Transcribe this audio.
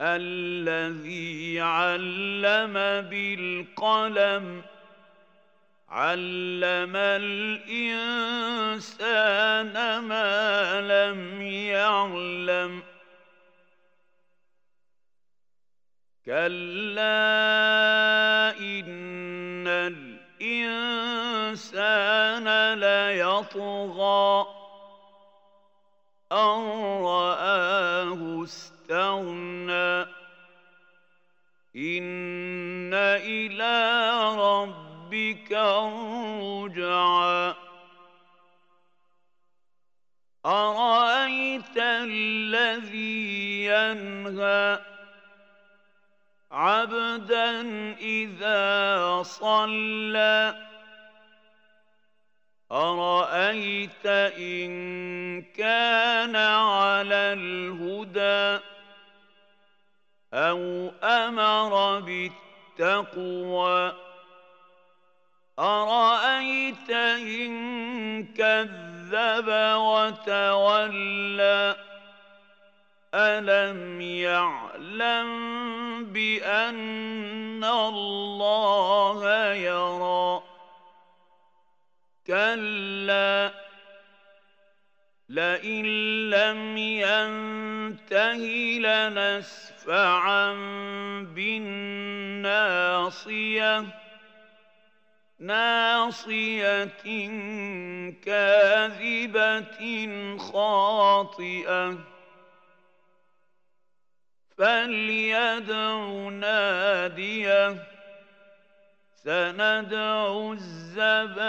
الذي علم بالقلم علم الإنسان ما لم يعلم. كلا إن الإنسان ليطغى أن رآه استغنى إن إلى ربك الرجعى. أرأيت الذي ينهى عبدا إذا صلى؟ أرأيت إن كان على الهدى؟ أو أمر بالتقوى أرأيت إن كذب وتولى ألم يعلم بأن الله يرى كلا لئن لم ينته لنسفعا بالناصية. ناصية كاذبة خاطئة. فليدع نادية. سندع الزبانية.